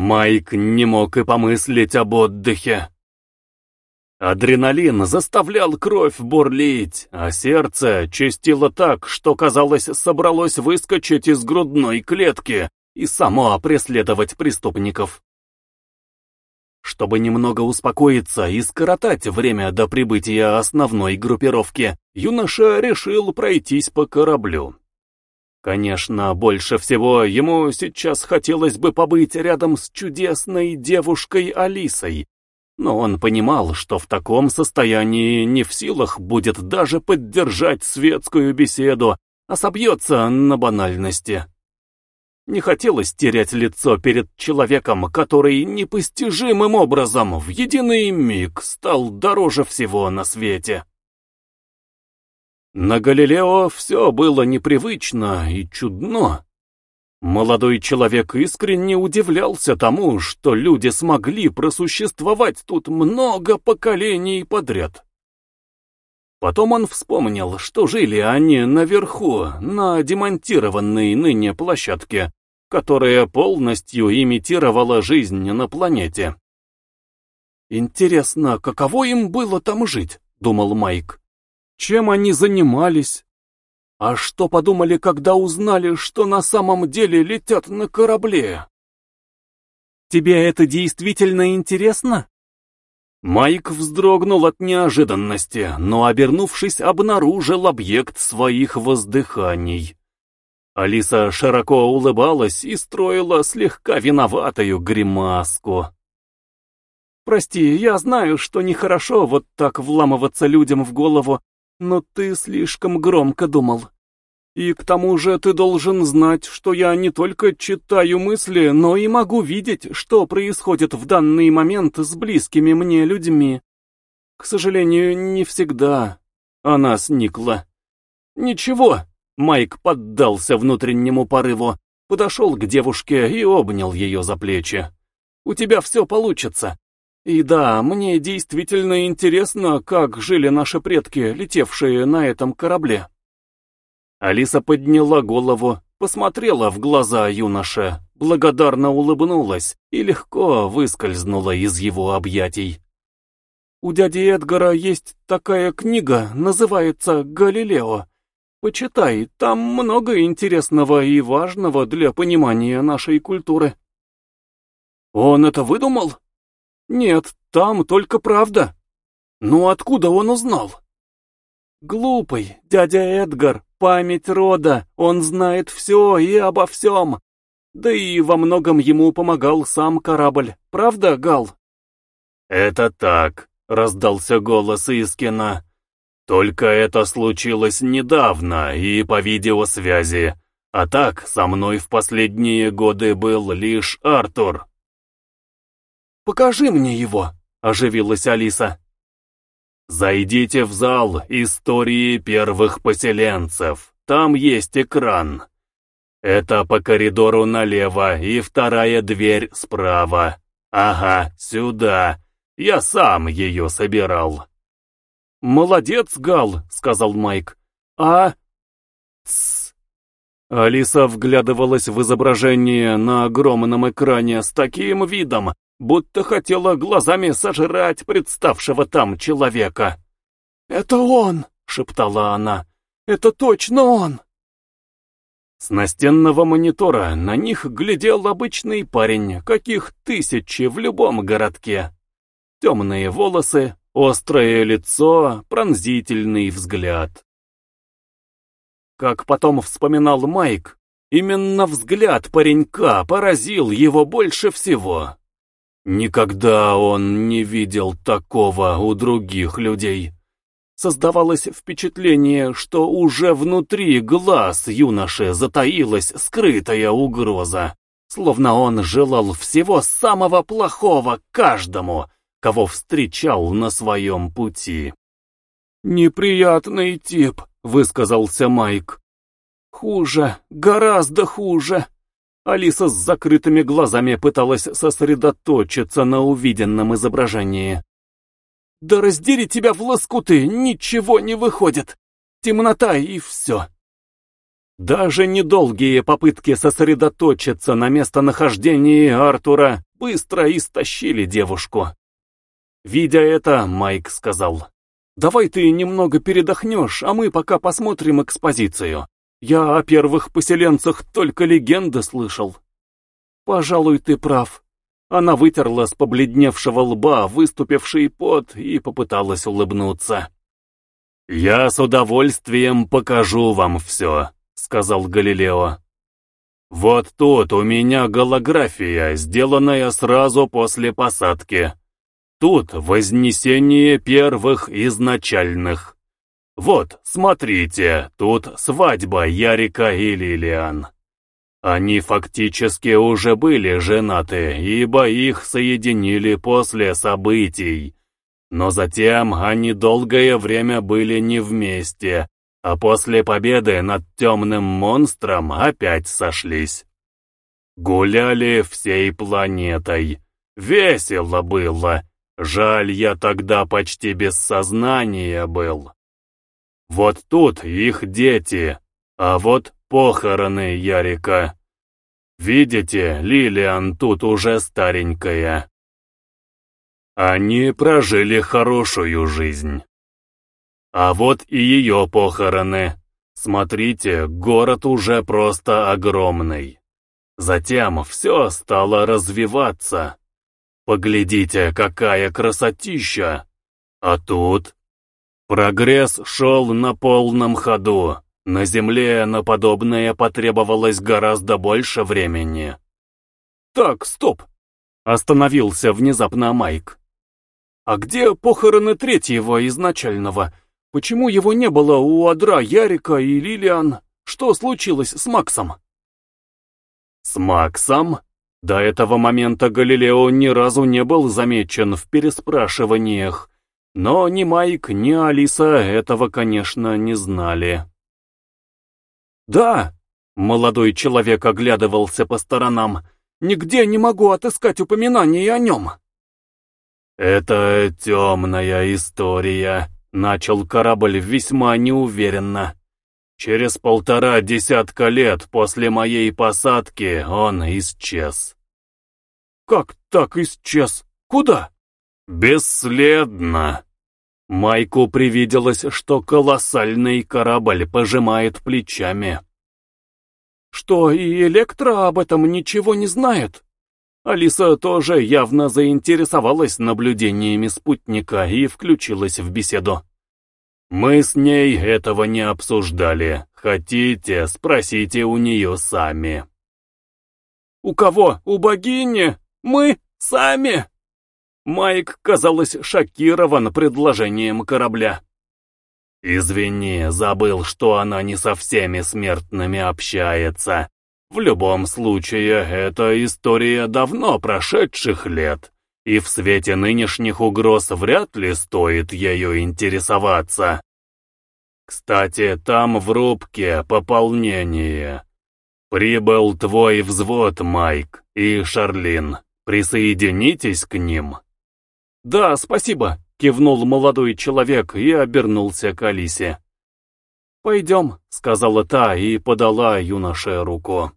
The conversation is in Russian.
Майк не мог и помыслить об отдыхе. Адреналин заставлял кровь бурлить, а сердце чистило так, что, казалось, собралось выскочить из грудной клетки и само преследовать преступников. Чтобы немного успокоиться и скоротать время до прибытия основной группировки, юноша решил пройтись по кораблю. Конечно, больше всего ему сейчас хотелось бы побыть рядом с чудесной девушкой Алисой, но он понимал, что в таком состоянии не в силах будет даже поддержать светскую беседу, а собьется на банальности. Не хотелось терять лицо перед человеком, который непостижимым образом в единый миг стал дороже всего на свете. На Галилео все было непривычно и чудно. Молодой человек искренне удивлялся тому, что люди смогли просуществовать тут много поколений подряд. Потом он вспомнил, что жили они наверху, на демонтированной ныне площадке, которая полностью имитировала жизнь на планете. «Интересно, каково им было там жить?» — думал Майк. Чем они занимались? А что подумали, когда узнали, что на самом деле летят на корабле? Тебе это действительно интересно? Майк вздрогнул от неожиданности, но, обернувшись, обнаружил объект своих воздыханий. Алиса широко улыбалась и строила слегка виноватую гримаску. «Прости, я знаю, что нехорошо вот так вламываться людям в голову, но ты слишком громко думал. И к тому же ты должен знать, что я не только читаю мысли, но и могу видеть, что происходит в данный момент с близкими мне людьми. К сожалению, не всегда. Она сникла. Ничего, Майк поддался внутреннему порыву, подошел к девушке и обнял ее за плечи. У тебя все получится. И да, мне действительно интересно, как жили наши предки, летевшие на этом корабле. Алиса подняла голову, посмотрела в глаза юноше, благодарно улыбнулась и легко выскользнула из его объятий. У дяди Эдгара есть такая книга, называется «Галилео». Почитай, там много интересного и важного для понимания нашей культуры. Он это выдумал? Нет, там только правда. Ну откуда он узнал? Глупый, дядя Эдгар, память рода, он знает все и обо всем. Да и во многом ему помогал сам корабль, правда, Гал? Это так, раздался голос Искина. Только это случилось недавно и по видеосвязи. А так, со мной в последние годы был лишь Артур. Покажи мне его!» — оживилась Алиса. «Зайдите в зал истории первых поселенцев. Там есть экран. Это по коридору налево и вторая дверь справа. Ага, сюда. Я сам ее собирал». «Молодец, Гал», — сказал Майк. «А...» Тссс. Алиса вглядывалась в изображение на огромном экране с таким видом, будто хотела глазами сожрать представшего там человека. «Это он!» — шептала она. «Это точно он!» С настенного монитора на них глядел обычный парень, каких тысячи в любом городке. Темные волосы, острое лицо, пронзительный взгляд. Как потом вспоминал Майк, именно взгляд паренька поразил его больше всего. Никогда он не видел такого у других людей. Создавалось впечатление, что уже внутри глаз юноши затаилась скрытая угроза, словно он желал всего самого плохого каждому, кого встречал на своем пути. «Неприятный тип», — высказался Майк. «Хуже, гораздо хуже». Алиса с закрытыми глазами пыталась сосредоточиться на увиденном изображении. «Да раздери тебя в лоскуты, ничего не выходит! Темнота и все!» Даже недолгие попытки сосредоточиться на местонахождении Артура быстро истощили девушку. Видя это, Майк сказал, «Давай ты немного передохнешь, а мы пока посмотрим экспозицию. Я о первых поселенцах только легенды слышал». «Пожалуй, ты прав». Она вытерла с побледневшего лба выступивший пот и попыталась улыбнуться. «Я с удовольствием покажу вам все», — сказал Галилео. «Вот тут у меня голография, сделанная сразу после посадки. Тут вознесение первых изначальных. Вот, смотрите, тут свадьба Ярика и Лилиан. Они фактически уже были женаты, ибо их соединили после событий, но затем они долгое время были не вместе, а после победы над темным монстром опять сошлись. Гуляли всей планетой. Весело было. Жаль, я тогда почти без сознания был. Вот тут их дети, а вот похороны Ярика. Видите, Лилиан тут уже старенькая. Они прожили хорошую жизнь. А вот и ее похороны. Смотрите, город уже просто огромный. Затем все стало развиваться. Поглядите, какая красотища! А тут... Прогресс шел на полном ходу. На Земле на подобное потребовалось гораздо больше времени. «Так, стоп!» — остановился внезапно Майк. А где похороны третьего изначального? Почему его не было у Адра, Ярика и Лилиан? Что случилось с Максом? С Максом? До этого момента Галилео ни разу не был замечен в переспрашиваниях, но ни Майк, ни Алиса этого, конечно, не знали. «Да», — молодой человек оглядывался по сторонам, — «нигде не могу отыскать упоминаний о нем». «Это темная история», — начал корабль весьма неуверенно. «Через полтора десятка лет после моей посадки он исчез». «Как так исчез? Куда?» «Бесследно». Майку привиделось, что колоссальный корабль пожимает плечами. «Что, и Электро об этом ничего не знает?» Алиса тоже явно заинтересовалась наблюдениями спутника и включилась в беседу. «Мы с ней этого не обсуждали. Хотите, спросите у нее сами». «У кого? У богини? Мы? Сами?» Майк, казалось, шокирован предложением корабля. «Извини, забыл, что она не со всеми смертными общается. В любом случае, это история давно прошедших лет, и в свете нынешних угроз вряд ли стоит ею интересоваться. Кстати, там в рубке пополнение. Прибыл твой взвод, Майк, и Шарлин. Присоединитесь к ним. Да, спасибо, кивнул молодой человек и обернулся к Алисе. «Пойдем», — сказала та и подала юноше руку.